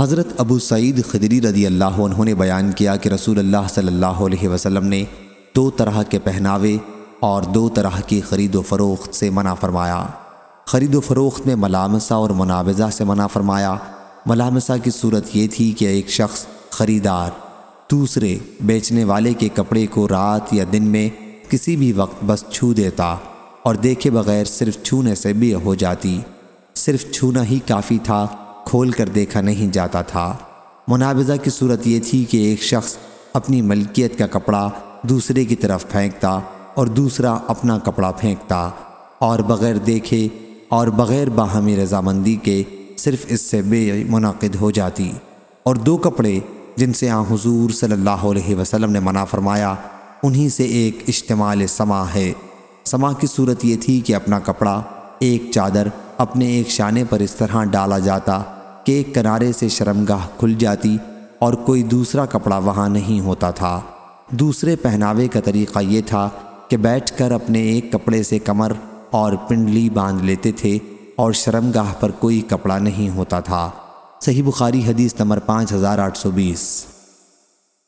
حضرت ابو سعید خدری رضی اللہ عنہ نے بیان کیا کہ رسول اللہ صلی اللہ علیہ وسلم نے دو طرح کے پہناوے اور دو طرح کی خرید و فروخت سے منع فرمایا۔ خرید و فروخت میں ملامسہ اور مناوضہ سے منع فرمایا۔ ملامسہ کی صورت یہ تھی کہ ایک شخص خریدار، دوسرے بیچنے والے کے کپڑے کو رات یا دن میں کسی بھی وقت بس چھو دیتا اور دیکھے بغیر صرف چھونے سے بھی ہو جاتی۔ صرف چھونا ہی کافی تھا۔ کھول کر دیکھا نہیں جاتا تھا۔ مناوضہ کی صورت یہ تھی کہ ایک شخص اپنی ملکیت کا کپڑا دوسرے کی طرف پھینکتا اور دوسرا اپنا کپڑا پھینکتا، اور بغیر دیکھے اور بغیر باہمی رضامندی کے صرف اس سے بے منعقد ہو جاتی۔ اور دو کپڑے جن سے آن حضور صلی اللہ علیہ وسلم نے منع فرمایا، انہی سے ایک اجتماع سما ہے۔ سما کی صورت یہ تھی کہ اپنا کپڑا ایک چادر اپنے ایک شانے پر اس طرح ڈالا جاتا کہ ایک کنارے سے شرمگاہ کھل جاتی اور کوئی دوسرا کپڑا وہاں نہیں ہوتا تھا۔ دوسرے پہناوے کا طریقہ یہ تھا کہ بیٹھ کر اپنے ایک کپڑے سے کمر اور پنڈلی باندھ لیتے تھے اور شرمگاہ پر کوئی کپڑا نہیں ہوتا تھا۔ صحیح بخاری حدیث نمبر پانچ ہزار آٹھ سو بیس۔